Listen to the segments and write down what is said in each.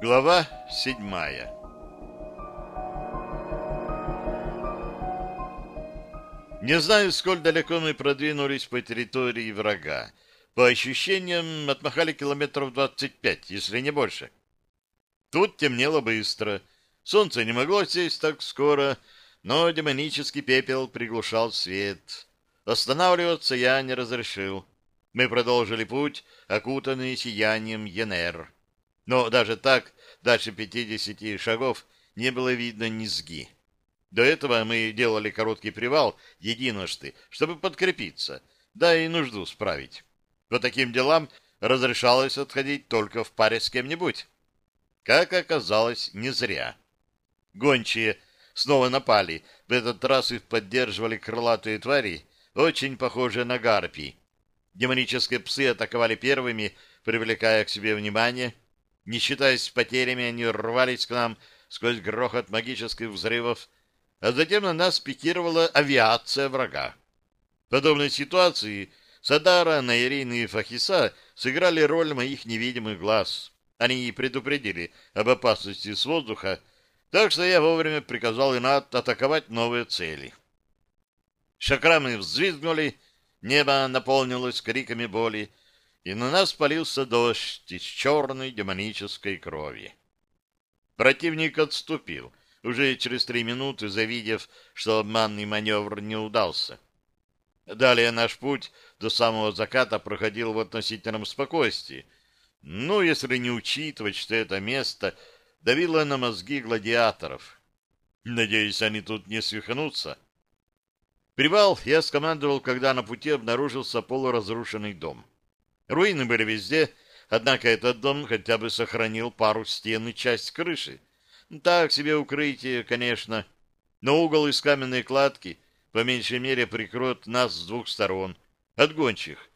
Глава седьмая Не знаю, сколь далеко мы продвинулись по территории врага. По ощущениям, отмахали километров двадцать пять, если не больше. Тут темнело быстро. Солнце не могло сесть так скоро, но демонический пепел приглушал свет. Останавливаться я не разрешил. Мы продолжили путь, окутанный сиянием Енер. Но даже так, дальше пятидесяти шагов, не было видно низги. До этого мы делали короткий привал единожды, чтобы подкрепиться, да и нужду справить. По таким делам разрешалось отходить только в паре с кем-нибудь. Как оказалось, не зря. Гончие снова напали, в этот раз их поддерживали крылатые твари, очень похожие на гарпий. Демонические псы атаковали первыми, привлекая к себе внимание, не считаясь с потерями, они рвались к нам сквозь грохот магических взрывов, а затем на нас пикировала авиация врага. В подобной ситуации Садара, Найрин и Фахиса сыграли роль моих невидимых глаз. Они предупредили об опасности с воздуха, так что я вовремя приказал Инат атаковать новые цели. Шакрамы взвизгнули, небо наполнилось криками боли, и на нас полился дождь из черной демонической крови. Противник отступил, уже через три минуты завидев, что обманный маневр не удался. Далее наш путь до самого заката проходил в относительном спокойствии, ну, если не учитывать, что это место давило на мозги гладиаторов. Надеюсь, они тут не свихнутся. Привал я скомандовал, когда на пути обнаружился полуразрушенный дом. Руины были везде, однако этот дом хотя бы сохранил пару стен и часть крыши. Так себе укрытие, конечно, но угол из каменной кладки по меньшей мере прикроет нас с двух сторон, от гончих.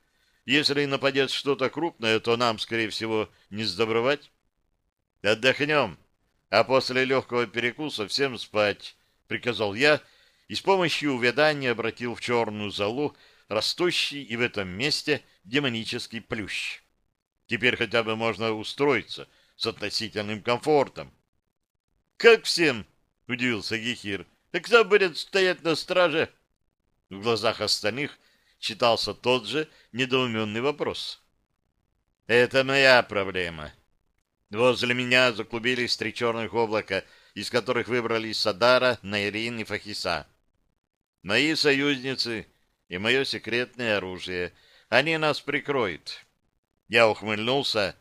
Если нападет что-то крупное, то нам, скорее всего, не сдобровать. Отдохнем, а после легкого перекуса всем спать, — приказал я, и с помощью увядания обратил в черную залу растущий и в этом месте демонический плющ. Теперь хотя бы можно устроиться с относительным комфортом. — Как всем? — удивился Гехир. — А кто будет стоять на страже? В глазах остальных читался тот же недоуменный вопрос. — Это моя проблема. Возле меня заклубились три черных облака, из которых выбрались Садара, Найрин и Фахиса. Мои союзницы и мое секретное оружие. Они нас прикроют. Я ухмыльнулся.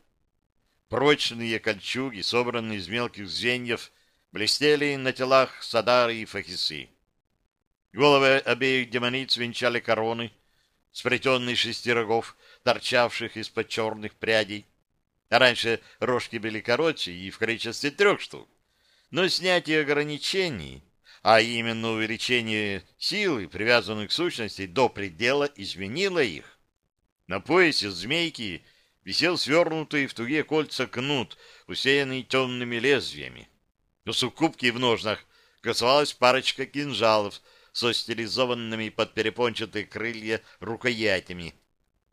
Прочные кольчуги, собранные из мелких звеньев, блестели на телах Садары и Фахисы. Головы обеих демониц венчали короны, сплетенные шести рогов, торчавших из-под черных прядей. А раньше рожки были короче и в количестве трех штук. Но снятие ограничений а именно увеличение силы, привязанных к сущности, до предела изменило их. На поясе змейки висел свернутый в тугие кольца кнут, усеянный темными лезвиями. У суккубки в ножнах красовалась парочка кинжалов со стилизованными под перепончатые крылья рукоятями.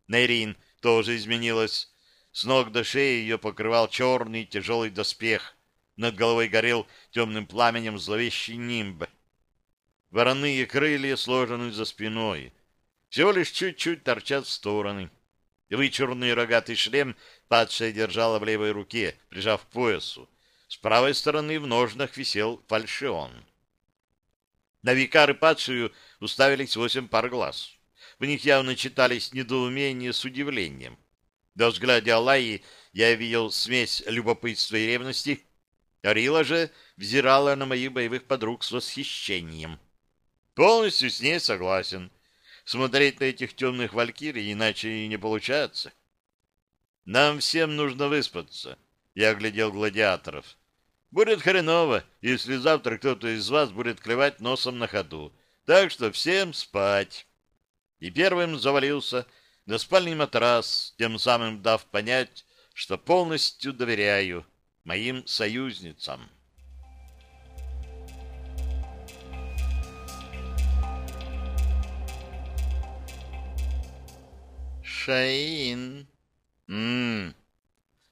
Нейрин тоже изменилась. С ног до шеи ее покрывал черный тяжелый доспех — над головой горел темным пламенем зловещий нимб. Вороные крылья сложены за спиной. Всего лишь чуть-чуть торчат в стороны. Вычурный рогатый шлем падшая держала в левой руке, прижав к поясу. С правой стороны в ножнах висел фальшион. На викары падшую уставились восемь пар глаз. В них явно читались недоумение с удивлением. До взгляда Аллаи я видел смесь любопытства и ревности — Арила же взирала на моих боевых подруг с восхищением. Полностью с ней согласен. Смотреть на этих темных валькирий иначе и не получается. Нам всем нужно выспаться. Я оглядел гладиаторов. Будет хреново, если завтра кто-то из вас будет клевать носом на ходу. Так что всем спать. И первым завалился на спальный матрас, тем самым дав понять, что полностью доверяю моим союзницам. Шаин. Мм.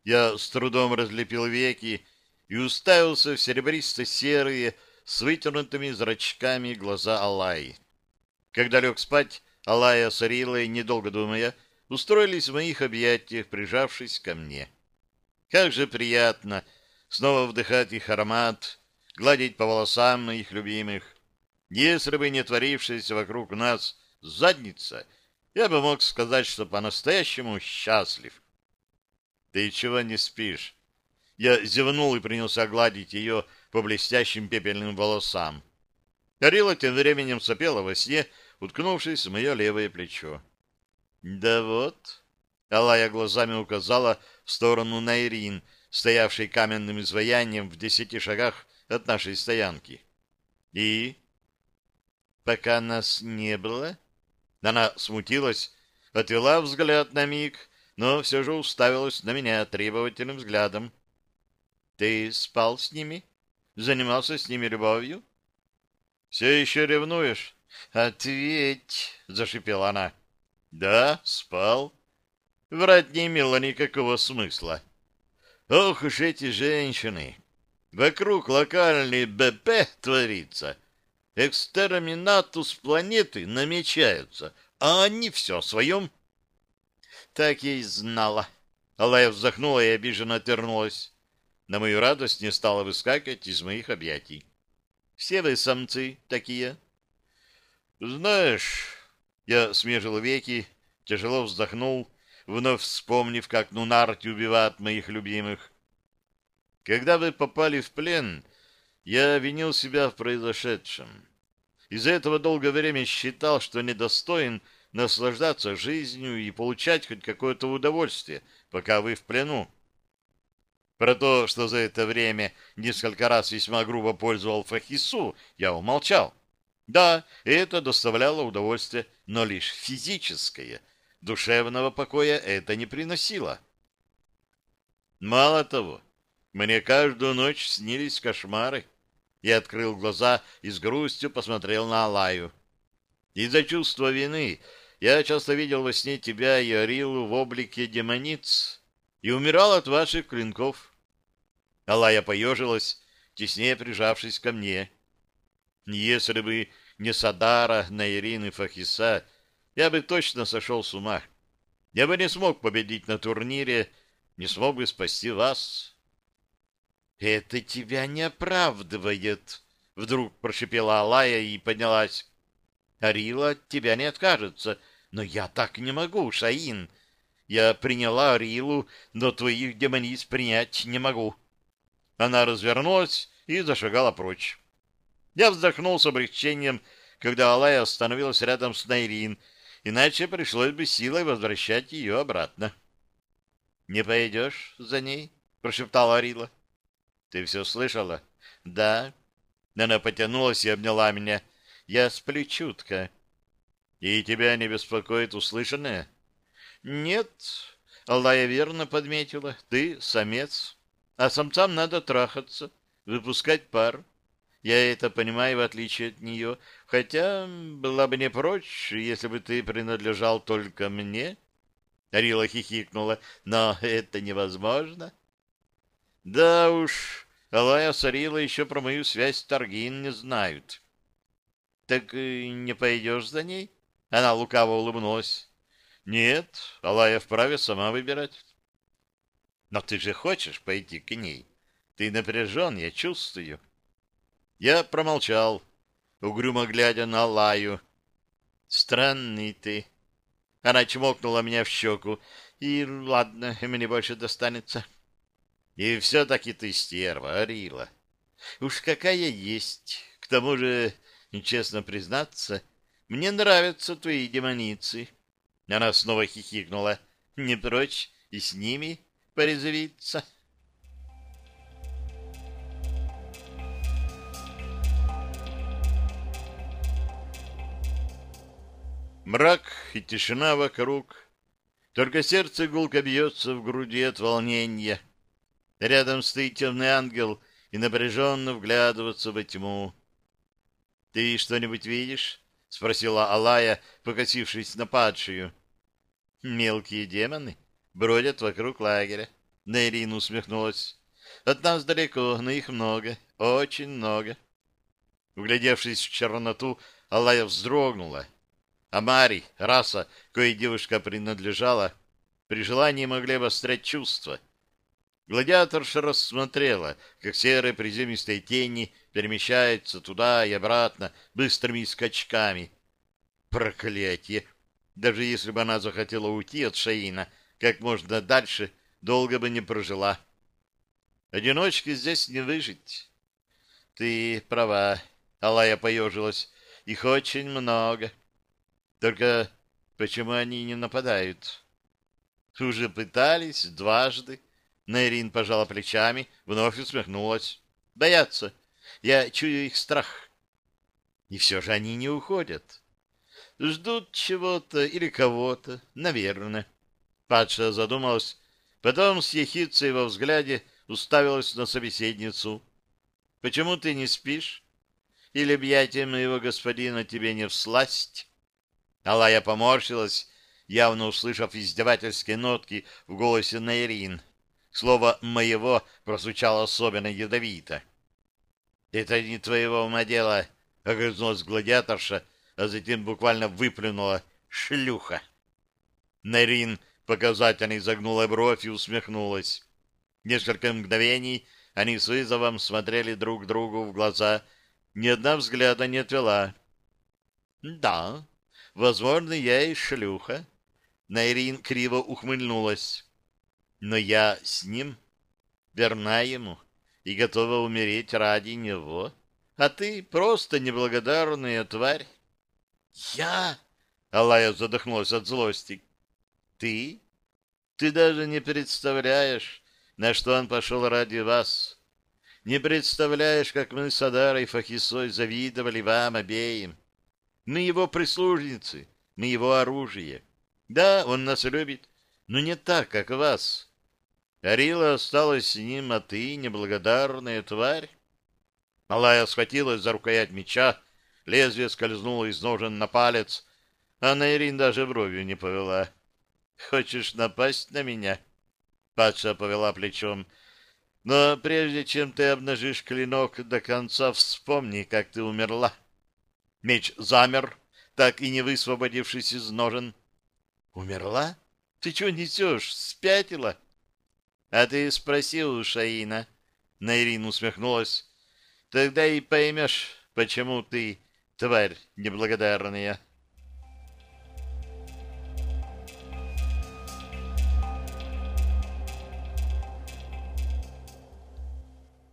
Я с трудом разлепил веки и уставился в серебристо-серые с вытянутыми зрачками глаза Аллаи. Когда лег спать, Алая с Арилой, недолго думая, устроились в моих объятиях, прижавшись ко мне. Как же приятно снова вдыхать их аромат, гладить по волосам моих любимых. Если бы не творившаяся вокруг нас задница, я бы мог сказать, что по-настоящему счастлив. Ты чего не спишь? Я зевнул и принялся гладить ее по блестящим пепельным волосам. Арила тем временем сопела во сне, уткнувшись в мое левое плечо. — Да вот, — Алая глазами указала в сторону Найрин, стоявшей каменным изваянием в десяти шагах от нашей стоянки. — И? — Пока нас не было... Она смутилась, отвела взгляд на миг, но все же уставилась на меня требовательным взглядом. — Ты спал с ними? Занимался с ними любовью? — Все еще ревнуешь? «Ответь!» — зашипела она. «Да, спал». Врать не имело никакого смысла. Ох уж эти женщины! Вокруг локальный БП творится. Экстерминатус планеты намечаются, а они все о своем. Так я и знала. Алая вздохнула и обиженно отвернулась. На мою радость не стала выскакивать из моих объятий. Все вы самцы такие. Знаешь, я смежил веки, тяжело вздохнул, вновь вспомнив, как Нунарти убивает моих любимых. Когда вы попали в плен, я винил себя в произошедшем. Из-за этого долгое время считал, что недостоин наслаждаться жизнью и получать хоть какое-то удовольствие, пока вы в плену. Про то, что за это время несколько раз весьма грубо пользовал Фахису, я умолчал. Да, это доставляло удовольствие, но лишь физическое. Душевного покоя это не приносило. Мало того, мне каждую ночь снились кошмары. Я открыл глаза и с грустью посмотрел на Алаю. Из-за чувства вины я часто видел во сне тебя и Арилу в облике демониц и умирал от ваших клинков. Алая поежилась, теснее прижавшись ко мне. Если бы не Садара, Найрин и Фахиса, я бы точно сошел с ума. Я бы не смог победить на турнире, не смог бы спасти вас. — Это тебя не оправдывает, — вдруг прошипела Алая и поднялась. — Арила от тебя не откажется, но я так не могу, Шаин. Я приняла Арилу, но твоих демониц принять не могу. Она развернулась и зашагала прочь. Я вздохнул с облегчением, когда Алая остановилась рядом с Найрин, иначе пришлось бы силой возвращать ее обратно. — Не пойдешь за ней? — прошептала Арила. — Ты все слышала? — Да. Она потянулась и обняла меня. — Я сплю чутко. — И тебя не беспокоит услышанное? — Нет. Аллая верно подметила. Ты самец. А самцам надо трахаться, выпускать пар. Я это понимаю, в отличие от нее. Хотя была бы не прочь, если бы ты принадлежал только мне. Арила хихикнула. Но это невозможно. Да уж, Алая с Арилой еще про мою связь с Таргин не знают. Так не пойдешь за ней? Она лукаво улыбнулась. Нет, Алая вправе сама выбирать. Но ты же хочешь пойти к ней. Ты напряжен, я чувствую. Я промолчал, угрюмо глядя на Лаю. Странный ты. Она чмокнула меня в щеку. И ладно, мне больше достанется. И все-таки ты стерва, Арила. Уж какая есть. К тому же, честно признаться, мне нравятся твои демоницы. Она снова хихикнула. Не прочь и с ними порезвиться. Мрак и тишина вокруг. Только сердце гулко бьется в груди от волнения. Рядом стоит темный ангел и напряженно вглядывается во тьму. — Ты что-нибудь видишь? — спросила Алая, покосившись на падшую. — Мелкие демоны бродят вокруг лагеря. Нейрин усмехнулась. От нас далеко, но их много, очень много. Углядевшись в черноту, Алая вздрогнула. А Мари, раса, кое девушка принадлежала, при желании могли обострять чувства. Гладиаторша рассмотрела, как серые приземистые тени перемещаются туда и обратно быстрыми скачками. Проклятие! Даже если бы она захотела уйти от Шаина как можно дальше, долго бы не прожила. Одиночке здесь не выжить. Ты права, Алая поежилась. Их очень много. Только почему они не нападают? Уже пытались дважды. Нейрин пожала плечами, вновь усмехнулась. Боятся. Я чую их страх. И все же они не уходят. Ждут чего-то или кого-то, наверное. Падша задумалась, потом с ехицей во взгляде уставилась на собеседницу. — Почему ты не спишь? Или объятия моего господина тебе не всласть? Алая поморщилась, явно услышав издевательские нотки в голосе Найрин. Слово «моего» прозвучало особенно ядовито. — Это не твоего ума дело, — огрызнулась гладиаторша, а затем буквально выплюнула «шлюха». Найрин показательно изогнула бровь и усмехнулась. Несколько мгновений они с вызовом смотрели друг другу в глаза, ни одна взгляда не отвела. — Да, возможно, я и шлюха. Найрин криво ухмыльнулась. — Но я с ним, верна ему и готова умереть ради него. А ты просто неблагодарная тварь. — Я? — Алая задохнулась от злости. — Ты? Ты даже не представляешь, на что он пошел ради вас. Не представляешь, как мы с Адарой Фахисой завидовали вам обеим. Мы его прислужницы, мы его оружие. Да, он нас любит, но не так, как вас. Арила осталась с ним, а ты, неблагодарная тварь. Малая схватилась за рукоять меча, лезвие скользнуло из ножен на палец, а Найрин даже бровью не повела. «Хочешь напасть на меня?» Падша повела плечом. Но прежде чем ты обнажишь клинок до конца, вспомни, как ты умерла. Меч замер, так и не высвободившись из ножен. Умерла? Ты что несешь? Спятила? А ты спросил у Шаина. Найрин усмехнулась. Тогда и поймешь, почему ты тварь неблагодарная.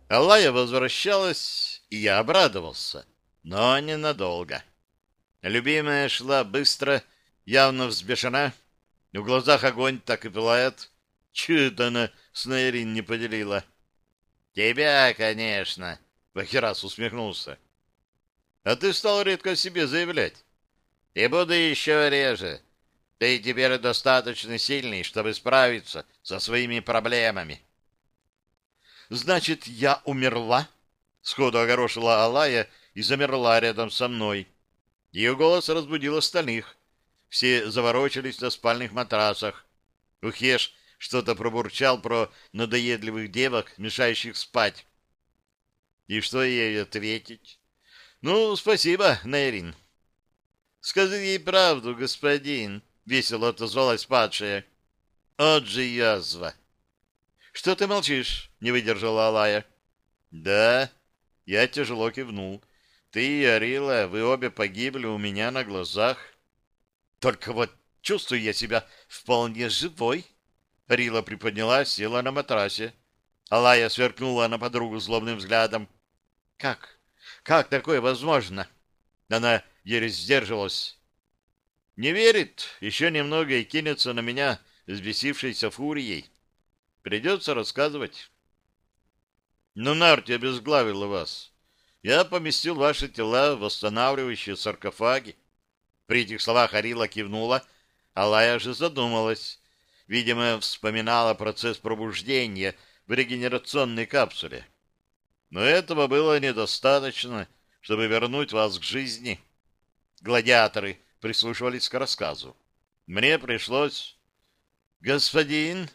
Аллая возвращалась, и я обрадовался, но ненадолго. Любимая шла быстро, явно взбешена, в глазах огонь так и пылает. Чего-то она с Найрин не поделила. — Тебя, конечно, — Бахерас усмехнулся. — А ты стал редко о себе заявлять. — И буду еще реже. Ты теперь достаточно сильный, чтобы справиться со своими проблемами. — Значит, я умерла? Сходу огорошила Алая и замерла рядом со мной. Ее голос разбудил остальных. Все заворочились на спальных матрасах. Ухеш что-то пробурчал про надоедливых девок, мешающих спать. И что ей ответить? Ну, спасибо, Нейрин. Скажи ей правду, господин, весело отозвалась падшая. От же язва. Что ты молчишь? Не выдержала Алая. Да, я тяжело кивнул. Ты и Арила, вы обе погибли у меня на глазах. Только вот чувствую я себя вполне живой. Арила приподнялась, села на матрасе. Алая сверкнула на подругу злобным взглядом. Как? Как такое возможно? Она еле сдерживалась. Не верит, еще немного и кинется на меня, взбесившейся фурией. Придется рассказывать. Но Нарти обезглавила вас. Я поместил ваши тела в восстанавливающие саркофаги. При этих словах Арила кивнула, а Лая же задумалась. Видимо, вспоминала процесс пробуждения в регенерационной капсуле. Но этого было недостаточно, чтобы вернуть вас к жизни. Гладиаторы прислушивались к рассказу. Мне пришлось... «Господин!»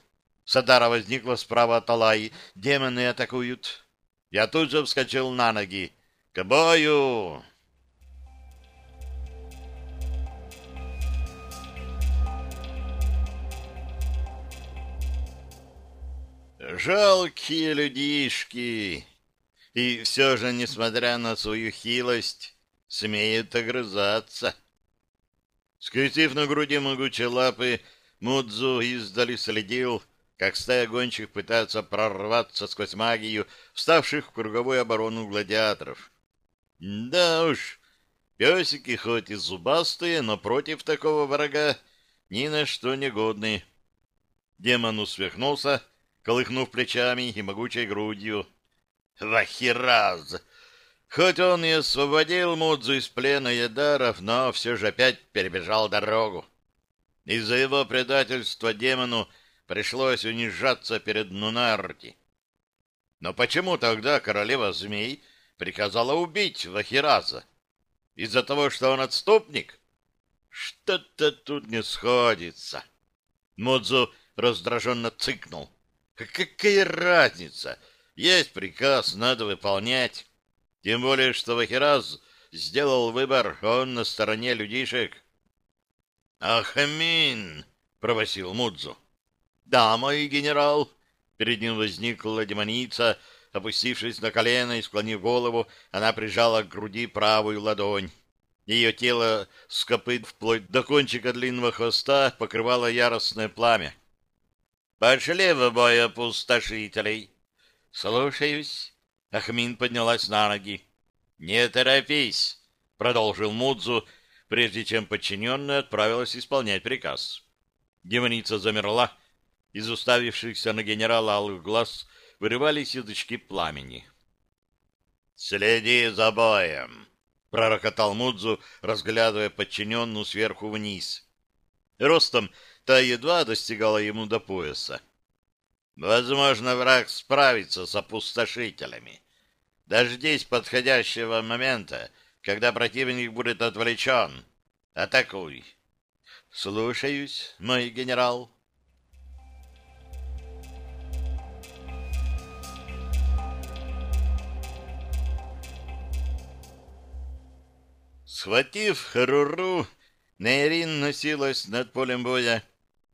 Садара возникла справа от Алаи. Демоны атакуют. Я тут же вскочил на ноги. К бою! Жалкие людишки! И все же, несмотря на свою хилость, смеют огрызаться. Скрестив на груди могучие лапы, Мудзу издали следил, как стая гончих пытается прорваться сквозь магию, вставших в круговую оборону гладиаторов. Да уж, песики хоть и зубастые, но против такого врага ни на что не годны. Демон усмехнулся, колыхнув плечами и могучей грудью. Вахираз! Хоть он и освободил Мудзу из плена ядаров, но все же опять перебежал дорогу. Из-за его предательства демону пришлось унижаться перед Нунарти. Но почему тогда королева змей приказала убить Вахираза? Из-за того, что он отступник? Что-то тут не сходится. Мудзу раздраженно цыкнул. Какая разница? Есть приказ, надо выполнять. Тем более, что Вахираз сделал выбор, он на стороне людишек. «Ахамин!» — провосил Мудзу. «Да, мой генерал!» Перед ним возникла демоница, опустившись на колено и склонив голову, она прижала к груди правую ладонь. Ее тело с копыт вплоть до кончика длинного хвоста покрывало яростное пламя. «Пошли в бой опустошителей!» «Слушаюсь!» Ахмин поднялась на ноги. «Не торопись!» — продолжил Мудзу, прежде чем подчиненная отправилась исполнять приказ. Демоница замерла, из уставившихся на генерала алых глаз вырывались язычки пламени. «Следи за боем!» — пророкотал Мудзу, разглядывая подчиненную сверху вниз. Ростом та едва достигала ему до пояса. «Возможно, враг справится с опустошителями. Дождись подходящего момента, когда противник будет отвлечен. Атакуй!» «Слушаюсь, мой генерал!» Схватив Харуру, Нейрин носилась над полем боя,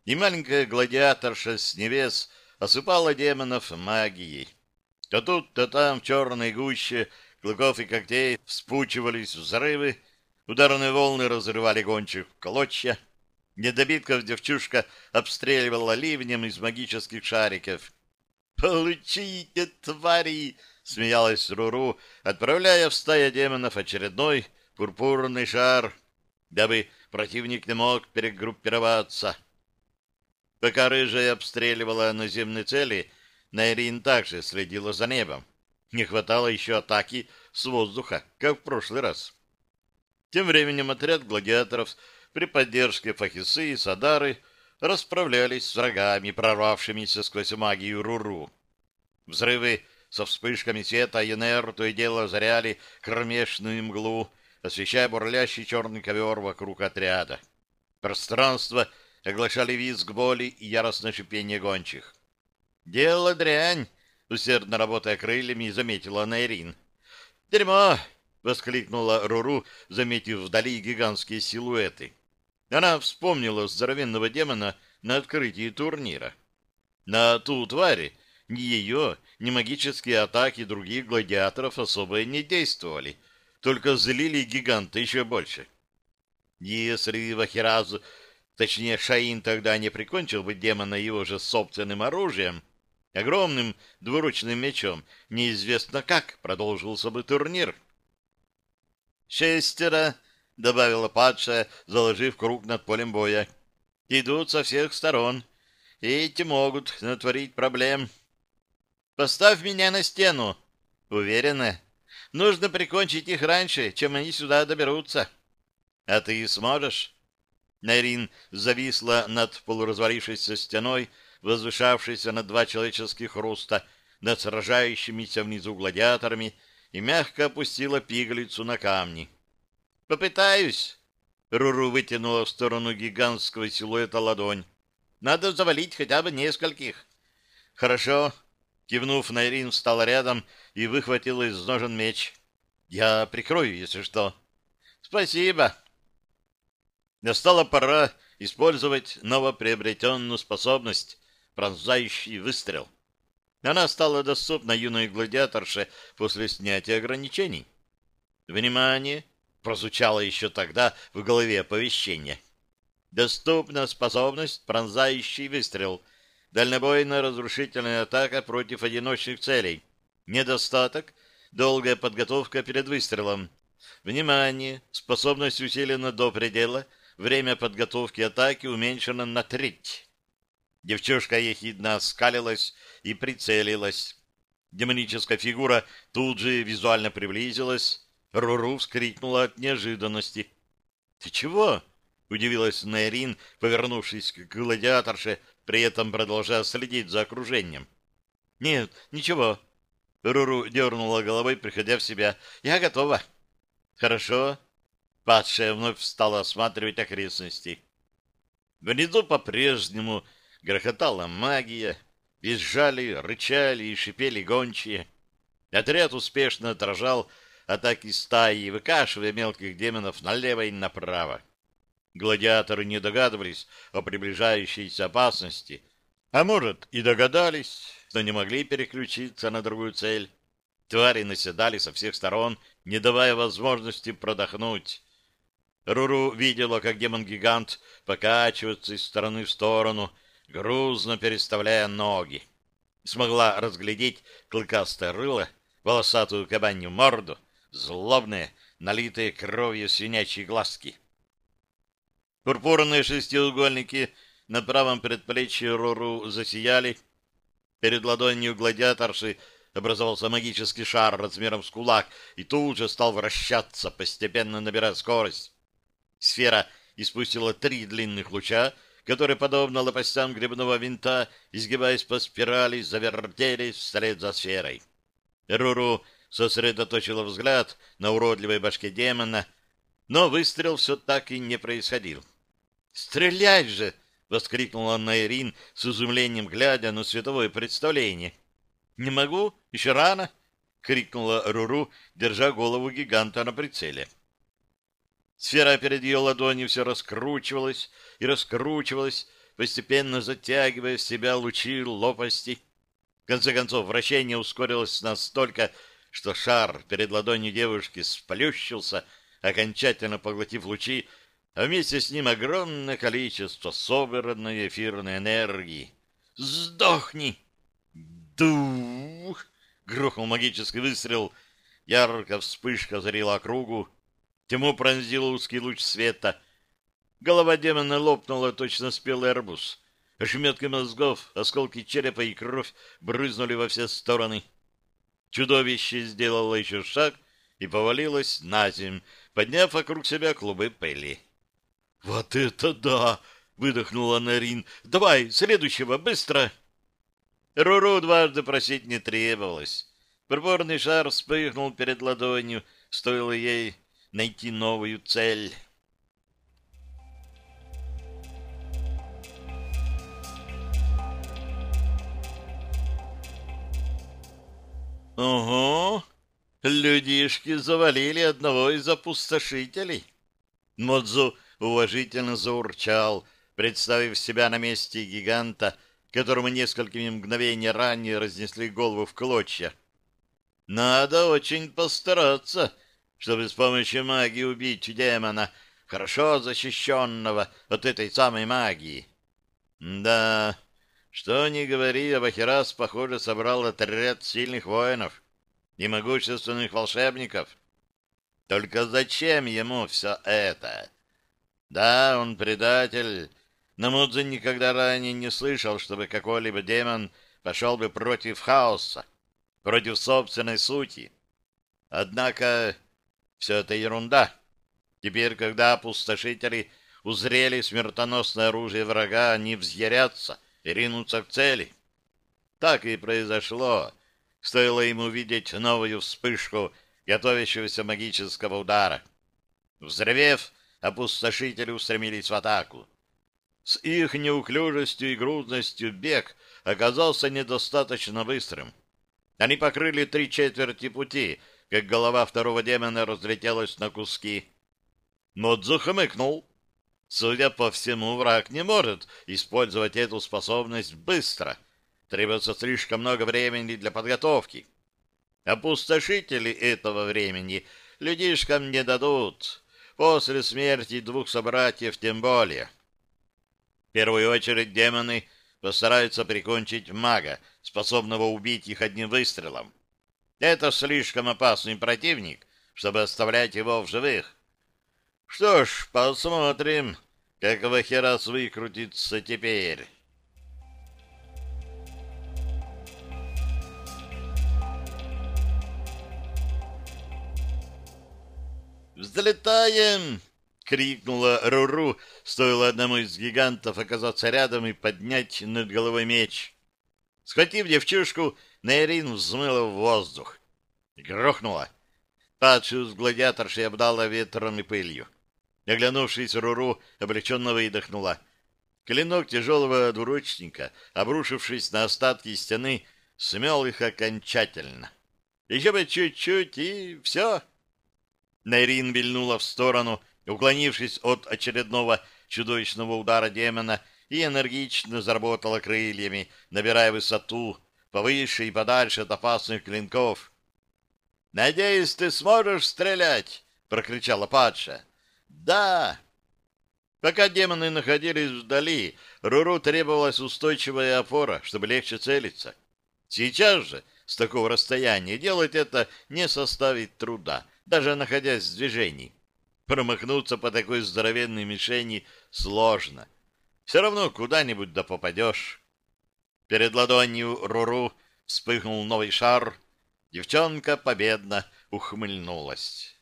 и маленькая гладиаторша с небес осыпала демонов магией. То тут, то там в черной гуще клыков и когтей вспучивались взрывы, ударные волны разрывали гончих клочья, недобитков девчушка обстреливала ливнем из магических шариков. «Получите, твари!» — смеялась Руру, отправляя в стая демонов очередной пурпурный шар, дабы противник не мог перегруппироваться. Пока рыжая обстреливала наземные цели, Найрин также следила за небом. Не хватало еще атаки с воздуха, как в прошлый раз. Тем временем отряд гладиаторов при поддержке Фахисы и Садары расправлялись с врагами, прорвавшимися сквозь магию Руру. Взрывы со вспышками света ЮНР то и дело озаряли кромешную мглу, освещая бурлящий черный ковер вокруг отряда. Пространство оглашали визг боли и яростное шипение гончих. «Дело дрянь!» — усердно работая крыльями, заметила Найрин. «Дерьмо!» — воскликнула Руру, заметив вдали гигантские силуэты. Она вспомнила здоровенного демона на открытии турнира. На ту тварь ни ее, ни магические атаки других гладиаторов особо не действовали — только злили гиганта еще больше. Если Вахираз, точнее Шаин тогда не прикончил бы демона его же собственным оружием, огромным двуручным мечом, неизвестно как продолжился бы турнир. «Шестеро», — добавила падшая, заложив круг над полем боя, — «идут со всех сторон, и эти могут натворить проблем». «Поставь меня на стену», — уверена, Нужно прикончить их раньше, чем они сюда доберутся. А ты сможешь? Найрин зависла над полуразвалившейся стеной, возвышавшейся на два человеческих роста, над сражающимися внизу гладиаторами, и мягко опустила пигалицу на камни. «Попытаюсь!» Руру вытянула в сторону гигантского силуэта ладонь. «Надо завалить хотя бы нескольких. Хорошо. Кивнув, Найрин встала рядом и выхватила из ножен меч. Я прикрою, если что. Спасибо. Настала пора использовать новоприобретенную способность пронзающий выстрел. Она стала доступна юной гладиаторше после снятия ограничений. «Внимание!» — прозвучало еще тогда в голове оповещение. «Доступна способность пронзающий выстрел. Дальнобойная разрушительная атака против одиночных целей. Недостаток — долгая подготовка перед выстрелом. Внимание! Способность усилена до предела. Время подготовки атаки уменьшено на треть». Девчушка ехидно скалилась и прицелилась. Демоническая фигура тут же визуально приблизилась. Руру вскрикнула от неожиданности. — Ты чего? — удивилась Нейрин, повернувшись к гладиаторше, при этом продолжая следить за окружением. — Нет, ничего. Руру дернула головой, приходя в себя. — Я готова. — Хорошо. Падшая вновь стала осматривать окрестности. Внизу по-прежнему грохотала магия, визжали, рычали и шипели гончие. Отряд успешно отражал атаки стаи, выкашивая мелких демонов налево и направо. Гладиаторы не догадывались о приближающейся опасности, а может и догадались, но не могли переключиться на другую цель. Твари наседали со всех сторон, не давая возможности продохнуть. Руру видела, как демон-гигант покачивается из стороны в сторону, грузно переставляя ноги. Смогла разглядеть клыкастое рыло, волосатую кабанью морду, злобные, налитые кровью свинячьи глазки. Пурпурные шестиугольники на правом предплечье Руру засияли. Перед ладонью гладиаторши образовался магический шар размером с кулак и тут же стал вращаться, постепенно набирая скорость. Сфера испустила три длинных луча, которые, подобно лопастям грибного винта, изгибаясь по спирали, завертелись вслед за сферой. Руру сосредоточила взгляд на уродливой башке демона, но выстрел все так и не происходил. «Стреляй же!» — воскликнула Найрин с изумлением, глядя на световое представление. «Не могу? Еще рано!» — крикнула Руру, держа голову гиганта на прицеле. Сфера перед ее ладонью все раскручивалась и раскручивалась, постепенно затягивая в себя лучи лопасти. В конце концов, вращение ускорилось настолько, что шар перед ладонью девушки сплющился, окончательно поглотив лучи, а вместе с ним огромное количество собранной эфирной энергии. «Сдохни!» «Дух!» — грохнул магический выстрел. Яркая вспышка зарила округу, Тьму пронзил узкий луч света. Голова демона лопнула точно спелый арбуз. Ошметки мозгов, осколки черепа и кровь брызнули во все стороны. Чудовище сделало еще шаг и повалилось на земь, подняв вокруг себя клубы пыли. — Вот это да! — выдохнула Нарин. — Давай, следующего, быстро! Руру дважды просить не требовалось. Пурпурный шар вспыхнул перед ладонью, стоило ей найти новую цель. Ого! Людишки завалили одного из опустошителей. Модзу уважительно заурчал, представив себя на месте гиганта, которому несколькими мгновения ранее разнесли голову в клочья. Надо очень постараться, — чтобы с помощью магии убить демона, хорошо защищенного от этой самой магии. Да, что ни говори, Абахирас, похоже, собрал отряд сильных воинов и могущественных волшебников. Только зачем ему все это? Да, он предатель, но Мудзи никогда ранее не слышал, чтобы какой-либо демон пошел бы против хаоса, против собственной сути. Однако все это ерунда. Теперь, когда опустошители узрели смертоносное оружие врага, они взъярятся и ринутся к цели. Так и произошло. Стоило им увидеть новую вспышку готовящегося магического удара. Взревев, опустошители устремились в атаку. С их неуклюжестью и грузностью бег оказался недостаточно быстрым. Они покрыли три четверти пути, как голова второго демона разлетелась на куски. Нодзу хмыкнул. Судя по всему, враг не может использовать эту способность быстро. Требуется слишком много времени для подготовки. Опустошители этого времени людишкам не дадут. После смерти двух собратьев тем более. В первую очередь демоны постараются прикончить мага, способного убить их одним выстрелом. Это слишком опасный противник, чтобы оставлять его в живых. Что ж, посмотрим, как Вахерас выкрутится теперь. «Взлетаем!» — крикнула Руру, стоило одному из гигантов оказаться рядом и поднять над головой меч. Схватив девчушку, Нейрин взмыла в воздух. Грохнула. Падшую с гладиаторшей обдала ветром и пылью. Оглянувшись, Руру облегченно выдохнула. Клинок тяжелого двуручника, обрушившись на остатки стены, смел их окончательно. Еще бы чуть-чуть, и все. Найрин вильнула в сторону, уклонившись от очередного чудовищного удара демона, и энергично заработала крыльями, набирая высоту повыше и подальше от опасных клинков. «Надеюсь, ты сможешь стрелять?» — прокричала Падша. «Да!» Пока демоны находились вдали, Руру требовалась устойчивая опора, чтобы легче целиться. Сейчас же, с такого расстояния, делать это не составит труда — даже находясь в движении. Промахнуться по такой здоровенной мишени сложно. Все равно куда-нибудь да попадешь. Перед ладонью Руру вспыхнул новый шар. Девчонка победно ухмыльнулась.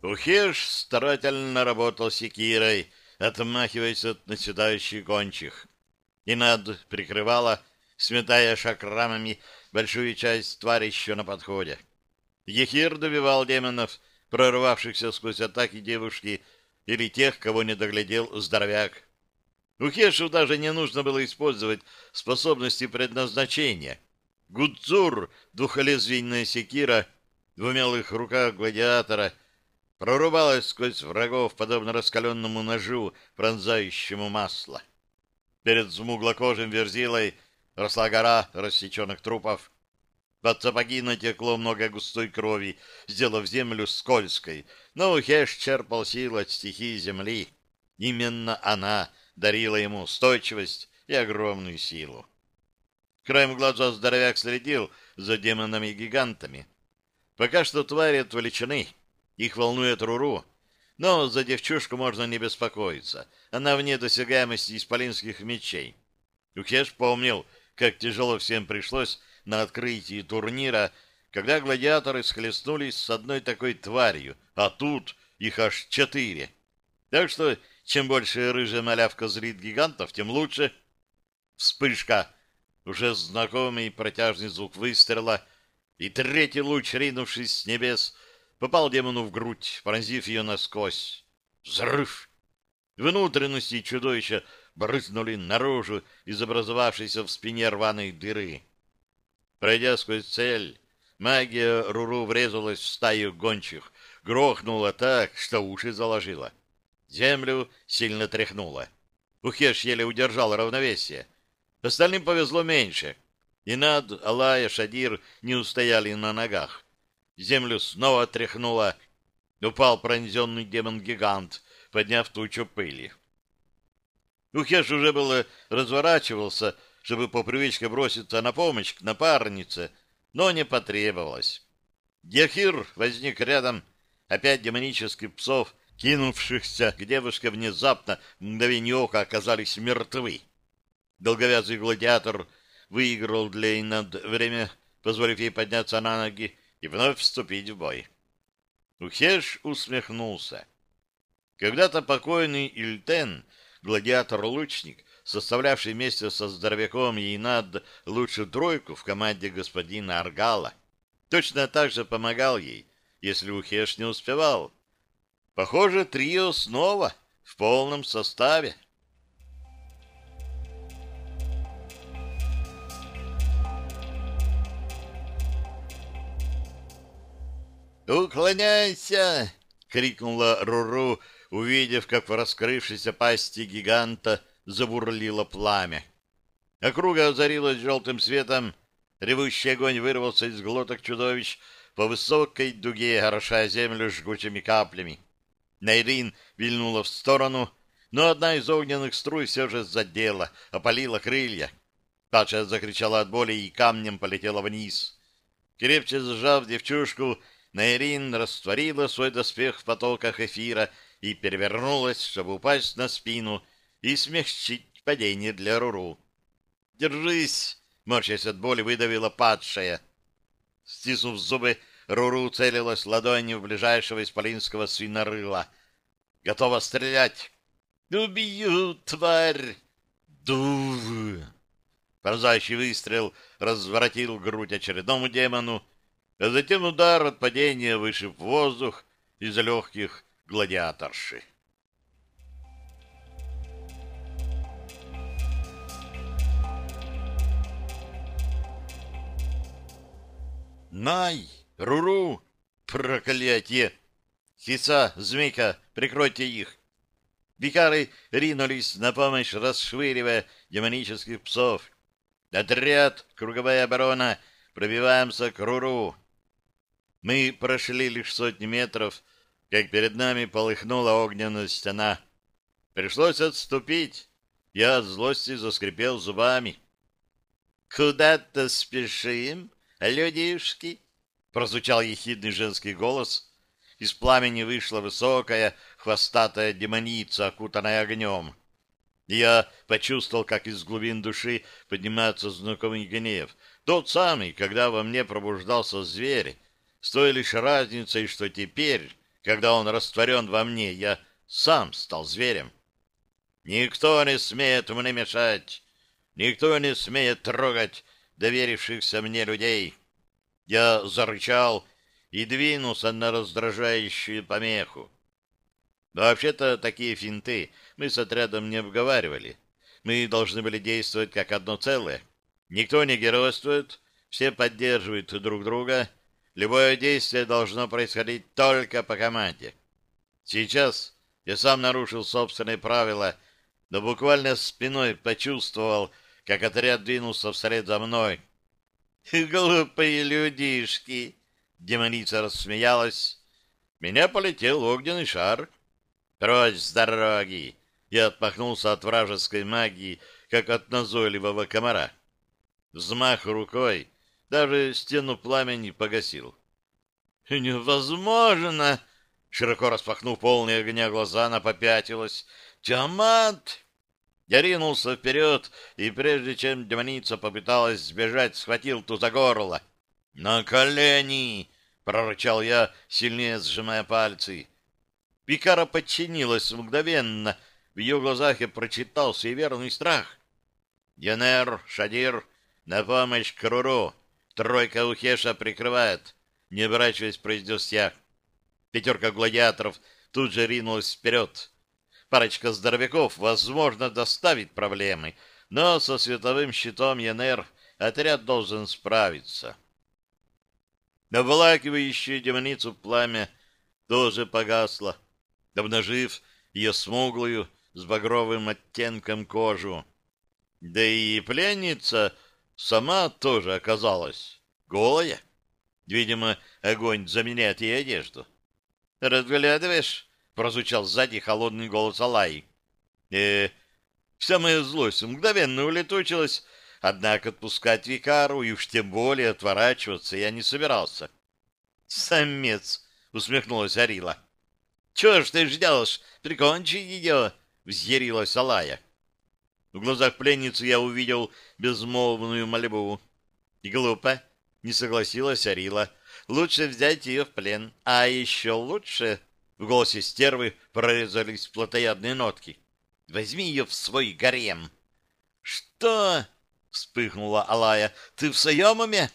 Ухеш старательно работал секирой, отмахиваясь от наседающих гончих. И над прикрывала, сметая шакрамами большую часть твари еще на подходе. Ехир добивал демонов, прорвавшихся сквозь атаки девушки или тех, кого не доглядел здоровяк. У Хешу даже не нужно было использовать способности предназначения. Гудзур, двухлезвийная секира, в умелых руках гладиатора — прорубалась сквозь врагов, подобно раскаленному ножу, пронзающему масло. Перед смуглокожим верзилой росла гора рассеченных трупов. Под сапоги натекло много густой крови, сделав землю скользкой, но Хеш черпал силу от стихии земли. Именно она дарила ему устойчивость и огромную силу. Краем глаза здоровяк следил за демонами-гигантами. Пока что твари отвлечены — их волнует Руру. Но за девчушку можно не беспокоиться. Она вне досягаемости исполинских мечей. Юхеш помнил, как тяжело всем пришлось на открытии турнира, когда гладиаторы схлестнулись с одной такой тварью, а тут их аж четыре. Так что, чем больше рыжая малявка зрит гигантов, тем лучше. Вспышка, уже знакомый протяжный звук выстрела, и третий луч, ринувшись с небес, попал демону в грудь, пронзив ее насквозь. Взрыв! Внутренности чудовища брызнули наружу из образовавшейся в спине рваной дыры. Пройдя сквозь цель, магия Руру врезалась в стаю гончих, грохнула так, что уши заложила. Землю сильно тряхнула. Ухеш еле удержал равновесие. Остальным повезло меньше. И над Алая, Шадир не устояли на ногах. Землю снова тряхнуло. Упал пронзенный демон-гигант, подняв тучу пыли. Ухеш уже было разворачивался, чтобы по привычке броситься на помощь к напарнице, но не потребовалось. Гехир возник рядом, опять демонических псов, кинувшихся к девушке внезапно, в мгновение ока оказались мертвы. Долговязый гладиатор выиграл для Инад время, позволив ей подняться на ноги, и вновь вступить в бой. Ухеш усмехнулся. Когда-то покойный Ильтен, гладиатор-лучник, составлявший вместе со здоровяком Ейнад лучшую тройку в команде господина Аргала, точно так же помогал ей, если Ухеш не успевал. Похоже, трио снова в полном составе. «Уклоняйся!» — крикнула Руру, увидев, как в раскрывшейся пасти гиганта забурлило пламя. Округа озарилась желтым светом, ревущий огонь вырвался из глоток чудовищ по высокой дуге, орошая землю жгучими каплями. Найрин вильнула в сторону, но одна из огненных струй все же задела, опалила крылья. Падшая закричала от боли и камнем полетела вниз. Крепче сжав девчушку, Найрин растворила свой доспех в потоках эфира и перевернулась, чтобы упасть на спину и смягчить падение для Руру. «Держись!» — морщась от боли, выдавила падшая. Стиснув зубы, Руру целилась ладонью в ближайшего исполинского свинорыла. «Готова стрелять!» «Убью, тварь!» «Дув!» Пронзающий выстрел разворотил грудь очередному демону, а затем удар от падения вышиб воздух из легких гладиаторши. «Най! Руру! Проклятие! Хиса, змейка, прикройте их!» Викары ринулись на помощь, расшвыривая демонических псов. «Отряд! Круговая оборона! Пробиваемся к Руру!» Мы прошли лишь сотни метров, как перед нами полыхнула огненная стена. Пришлось отступить. Я от злости заскрипел зубами. «Куда-то спешим, людишки?» — прозвучал ехидный женский голос. Из пламени вышла высокая, хвостатая демоница, окутанная огнем. Я почувствовал, как из глубин души поднимается знакомый гнев. Тот самый, когда во мне пробуждался зверь, с той лишь разницей, что теперь, когда он растворен во мне, я сам стал зверем. Никто не смеет мне мешать, никто не смеет трогать доверившихся мне людей. Я зарычал и двинулся на раздражающую помеху. Вообще-то такие финты мы с отрядом не обговаривали. Мы должны были действовать как одно целое. Никто не геройствует, все поддерживают друг друга — Любое действие должно происходить только по команде. Сейчас я сам нарушил собственные правила, но буквально спиной почувствовал, как отряд двинулся вслед за мной. «Глупые людишки!» — демоница рассмеялась. Меня полетел огненный шар. «Прочь с дороги!» Я отмахнулся от вражеской магии, как от назойливого комара. Взмах рукой, даже стену пламени погасил. «Невозможно!» Широко распахнув полные огня глаза, она попятилась. «Тиамат!» Я ринулся вперед, и прежде чем демоница попыталась сбежать, схватил ту за горло. «На колени!» — прорычал я, сильнее сжимая пальцы. Пикара подчинилась мгновенно. В ее глазах я прочитал верный страх. «Янер, Шадир, на помощь Круру!» Тройка Ухеша прикрывает, не оборачиваясь, произнес я. Пятерка гладиаторов тут же ринулась вперед. Парочка здоровяков, возможно, доставит проблемы, но со световым щитом ЯНР отряд должен справиться. Обволакивающее демоницу пламя тоже погасло, обнажив ее смуглую с багровым оттенком кожу. Да и пленница сама тоже оказалась голая. Видимо, огонь заменяет ей одежду. «Разглядываешь?» — прозвучал сзади холодный голос Алай. э Вся моя злость мгновенно улетучилась, однако отпускать Викару и уж тем более отворачиваться я не собирался. «Самец!» — усмехнулась Арила. «Чего ж ты ждешь? Прикончи ее!» — взъярилась Алая. В глазах пленницы я увидел безмолвную мольбу. Глупо, не согласилась Арила. Лучше взять ее в плен. А еще лучше... В голосе стервы прорезались плотоядные нотки. Возьми ее в свой гарем. Что? Вспыхнула Алая. Ты в своем уме?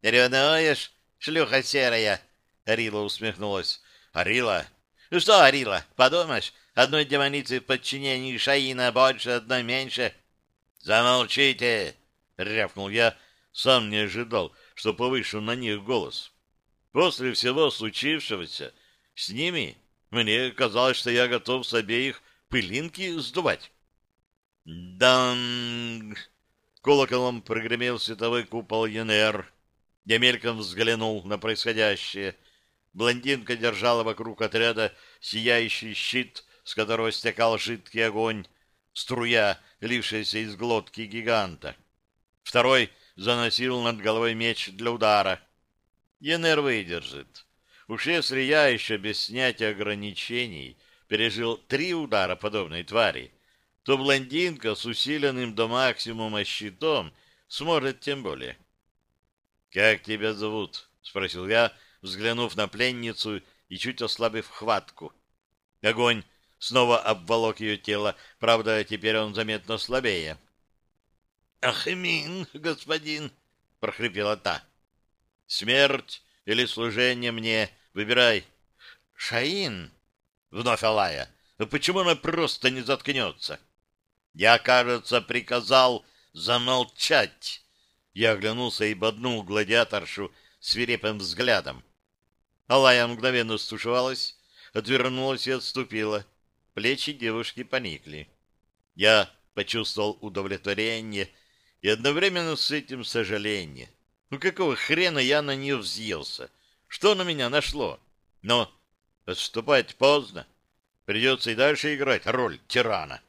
Ревнуешь? шлюха серая!» Арила усмехнулась. «Арила? Что, Арила, подумаешь, одной демоницы в подчинении Шаина больше, одной меньше?» «Замолчите!» — рявкнул я, сам не ожидал, что повышу на них голос. После всего случившегося с ними мне казалось, что я готов с обеих пылинки сдувать. «Данг!» — колоколом прогремел световой купол ЮНР. Я мельком взглянул на происходящее. Блондинка держала вокруг отряда сияющий щит, с которого стекал жидкий огонь, струя, лившаяся из глотки гиганта. Второй заносил над головой меч для удара. Енер выдержит. Уж если я еще без снятия ограничений пережил три удара подобной твари, то блондинка с усиленным до максимума щитом сможет тем более. «Как тебя зовут?» — спросил я, взглянув на пленницу и чуть ослабив хватку. Огонь снова обволок ее тело, правда, теперь он заметно слабее. «Ахмин, господин!» — прохрипела та. «Смерть или служение мне? Выбирай!» «Шаин!» — вновь Алая. «Почему она просто не заткнется?» «Я, кажется, приказал замолчать!» Я оглянулся и боднул гладиаторшу свирепым взглядом. Алая мгновенно стушевалась, отвернулась и отступила. Плечи девушки поникли. Я почувствовал удовлетворение и одновременно с этим сожаление. Ну какого хрена я на нее взъелся? Что на меня нашло? Но отступать поздно. Придется и дальше играть роль тирана.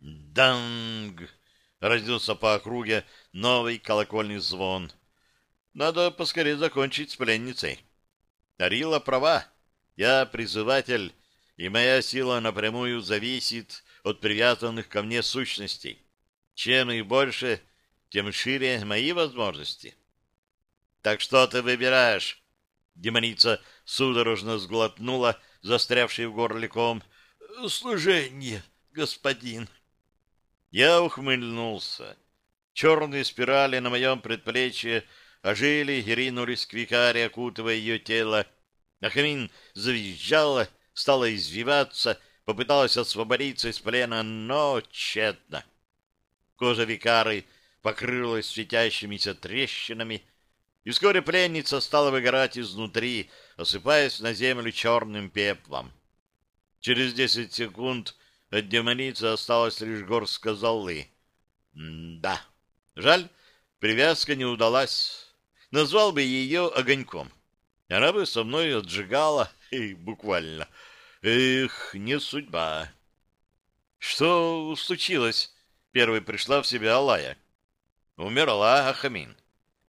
Данг! Раздился по округе новый колокольный звон. Надо поскорее закончить с пленницей. Арила права. Я призыватель, и моя сила напрямую зависит от привязанных ко мне сущностей. Чем их больше, тем шире мои возможности. Так что ты выбираешь? Демоница судорожно сглотнула, застрявший в горле ком. «Служение, господин!» Я ухмыльнулся. Черные спирали на моем предплечье ожили и ринулись к викаре, окутывая ее тело. Ахмин завизжала, стала извиваться, попыталась освободиться из плена, но тщетно. Кожа викары покрылась светящимися трещинами, и вскоре пленница стала выгорать изнутри, осыпаясь на землю черным пеплом. Через десять секунд от демоницы осталась лишь горстка золы. да, жаль, привязка не удалась. Назвал бы ее огоньком. Она бы со мной отжигала, и буквально. Эх, не судьба. Что случилось? Первой пришла в себя Алая. Умерла Ахамин.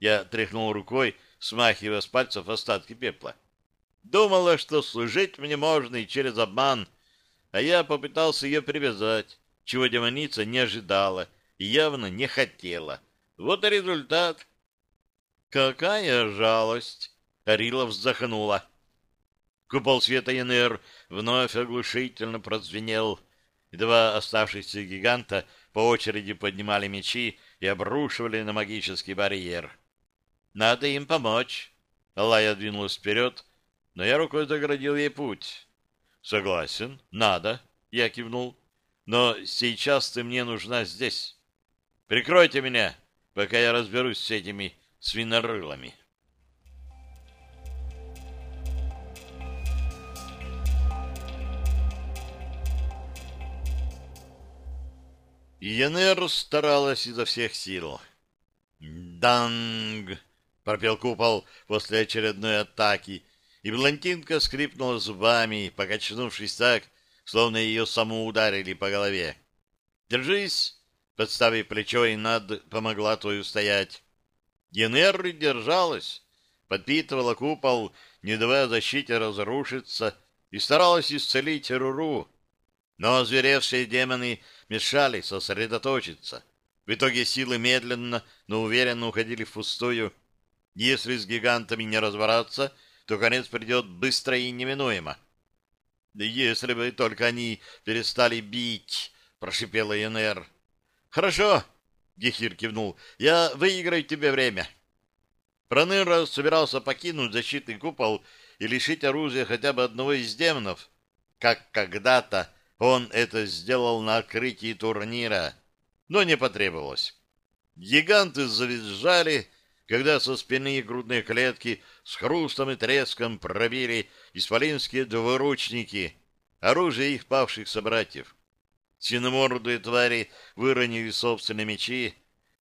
Я тряхнул рукой, смахивая с пальцев остатки пепла. Думала, что служить мне можно и через обман, а я попытался ее привязать, чего демоница не ожидала и явно не хотела. Вот и результат. Какая жалость! Арила вздохнула. Купол света янер вновь оглушительно прозвенел. Два оставшихся гиганта по очереди поднимали мечи и обрушивали на магический барьер. Надо им помочь. Алая двинулась вперед, но я рукой заградил ей путь. Согласен, надо, я кивнул. Но сейчас ты мне нужна здесь. Прикройте меня, пока я разберусь с этими свинорылами. Янер старалась изо всех сил. «Данг!» — пропел купол после очередной атаки, и блондинка скрипнула зубами, покачнувшись так, словно ее саму ударили по голове. «Держись!» — подставив плечо, и над помогла твою стоять. Янер держалась, подпитывала купол, не давая защите разрушиться, и старалась исцелить Руру. Но озверевшие демоны мешали сосредоточиться. В итоге силы медленно, но уверенно уходили впустую. Если с гигантами не разбираться, то конец придет быстро и неминуемо. Если бы только они перестали бить, прошипела янер. Хорошо, Гехир кивнул. Я выиграю тебе время. Проныра собирался покинуть защитный купол и лишить оружия хотя бы одного из демонов, как когда-то он это сделал на открытии турнира, но не потребовалось. Гиганты завизжали, когда со спины и грудной клетки с хрустом и треском пробили исполинские двуручники, оружие их павших собратьев. Синомордые твари выронили собственные мечи,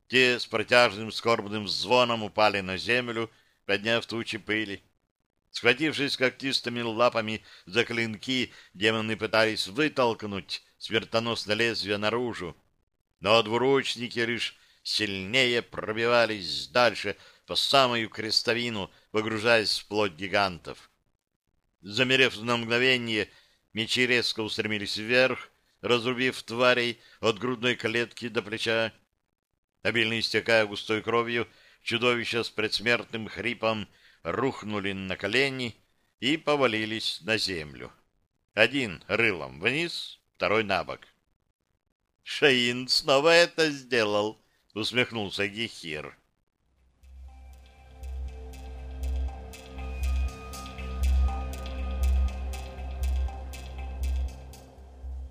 те с протяжным скорбным звоном упали на землю, подняв тучи пыли. Схватившись когтистыми лапами за клинки, демоны пытались вытолкнуть смертоносное лезвие наружу. Но двуручники лишь сильнее пробивались дальше по самую крестовину, погружаясь в плоть гигантов. Замерев на мгновение, мечи резко устремились вверх, разрубив тварей от грудной клетки до плеча. Обильно истекая густой кровью, чудовища с предсмертным хрипом рухнули на колени и повалились на землю. Один рылом вниз, второй на бок. «Шаин снова это сделал!» — усмехнулся Гехир.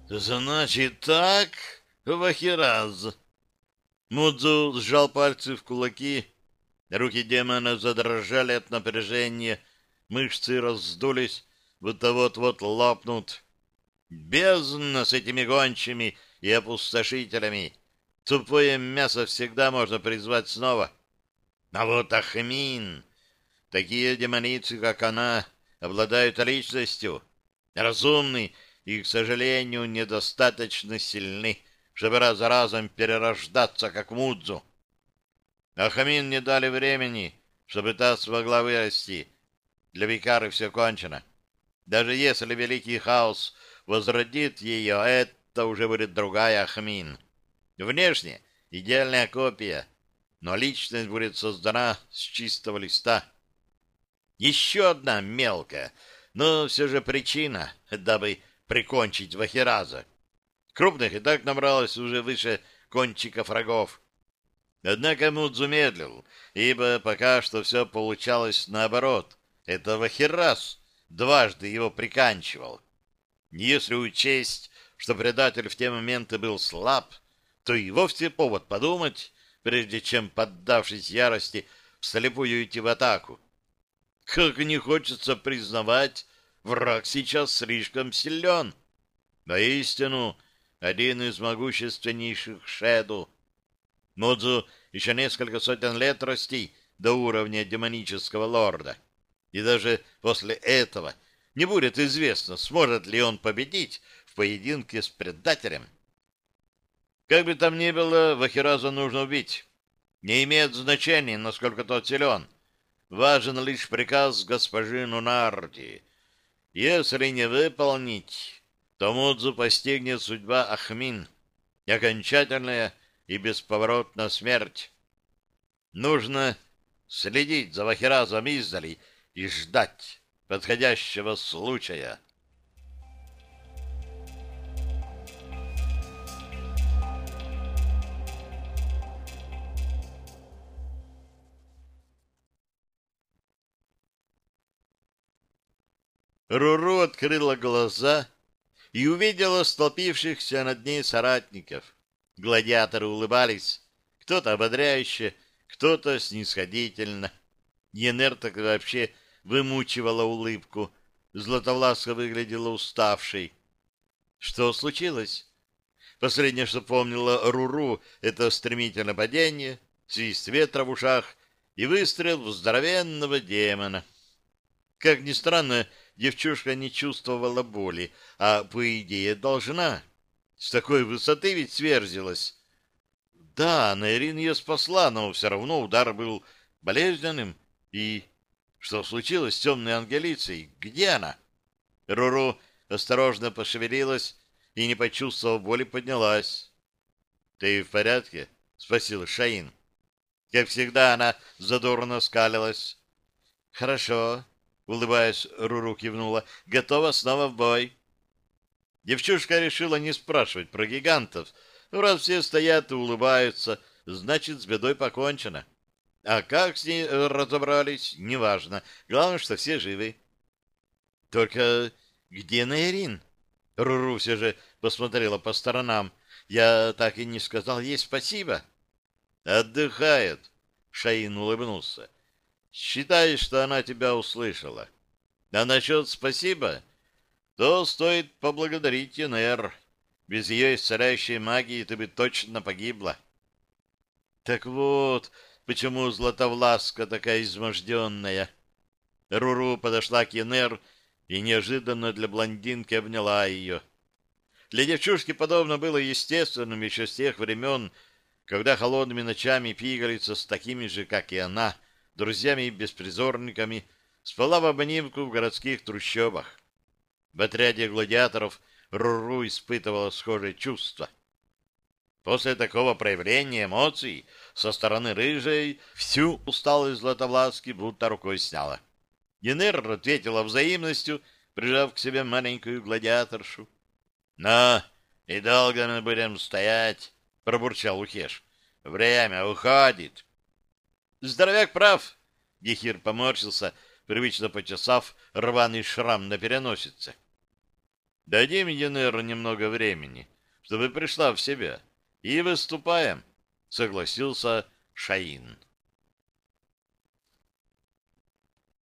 «Значит так, Вахираз!» Мудзу сжал пальцы в кулаки Руки демона задрожали от напряжения, мышцы раздулись, будто вот-вот лопнут. Бездна с этими гончими и опустошителями. Тупое мясо всегда можно призвать снова. А вот Ахмин... Такие демоницы, как она, обладают личностью, разумны и, к сожалению, недостаточно сильны, чтобы раз за разом перерождаться, как Мудзу. А Хамин не дали времени, чтобы та смогла вырасти. Для Викары все кончено. Даже если Великий Хаос возродит ее, это уже будет другая Ахмин. Внешне идеальная копия, но личность будет создана с чистого листа. Еще одна мелкая, но все же причина, дабы прикончить Вахираза. Крупных и так набралось уже выше кончиков рогов. Однако Мудзу медлил, ибо пока что все получалось наоборот. Это Вахирас дважды его приканчивал. Если учесть, что предатель в те моменты был слаб, то и вовсе повод подумать, прежде чем, поддавшись ярости, вслепую идти в атаку. Как не хочется признавать, враг сейчас слишком силен. Воистину, один из могущественнейших Шеду — Мудзу еще несколько сотен лет расти до уровня демонического лорда. И даже после этого не будет известно, сможет ли он победить в поединке с предателем. Как бы там ни было, Вахираза нужно убить. Не имеет значения, насколько тот силен. Важен лишь приказ госпожи Нунарди. Если не выполнить, то Мудзу постигнет судьба Ахмин, окончательная и бесповоротно смерть. Нужно следить за Вахиразом издали и ждать подходящего случая. Руру открыла глаза и увидела столпившихся над ней соратников. Гладиаторы улыбались, кто-то ободряюще, кто-то снисходительно. Енер так вообще вымучивала улыбку. Златовласка выглядела уставшей. Что случилось? Последнее, что помнила Руру, это стремительное падение, свист ветра в ушах и выстрел в здоровенного демона. Как ни странно, девчушка не чувствовала боли, а, по идее, должна. С такой высоты ведь сверзилась. Да, Найрин ее спасла, но все равно удар был болезненным. И что случилось с темной ангелицей? Где она? Руру осторожно пошевелилась и, не почувствовав боли, поднялась. — Ты в порядке? — спросил Шаин. Как всегда, она задорно скалилась. — Хорошо, — улыбаясь, Руру кивнула. — Готова снова в бой. Девчушка решила не спрашивать про гигантов. Раз все стоят и улыбаются, значит, с бедой покончено. А как с ней разобрались, неважно. Главное, что все живы. Только где Найрин? Руру все же посмотрела по сторонам. Я так и не сказал ей спасибо. Отдыхает. Шаин улыбнулся. Считай, что она тебя услышала. А насчет спасибо, то стоит поблагодарить Янер. Без ее исцеляющей магии ты бы точно погибла. Так вот, почему Златовласка такая изможденная. Руру подошла к Янер и неожиданно для блондинки обняла ее. Для девчушки подобно было естественным еще с тех времен, когда холодными ночами пигалица с такими же, как и она, друзьями и беспризорниками, спала в обнимку в городских трущобах. В отряде гладиаторов Руру испытывала схожие чувства. После такого проявления эмоций со стороны рыжей всю усталость Златовласки будто рукой сняла. Янер ответила взаимностью, прижав к себе маленькую гладиаторшу. — На, и долго мы будем стоять, — пробурчал Ухеш. — Время уходит. — Здоровяк прав, — Гехир поморщился, привычно почесав рваный шрам на переносице. — Дадим Янеру немного времени, чтобы пришла в себя, и выступаем, — согласился Шаин.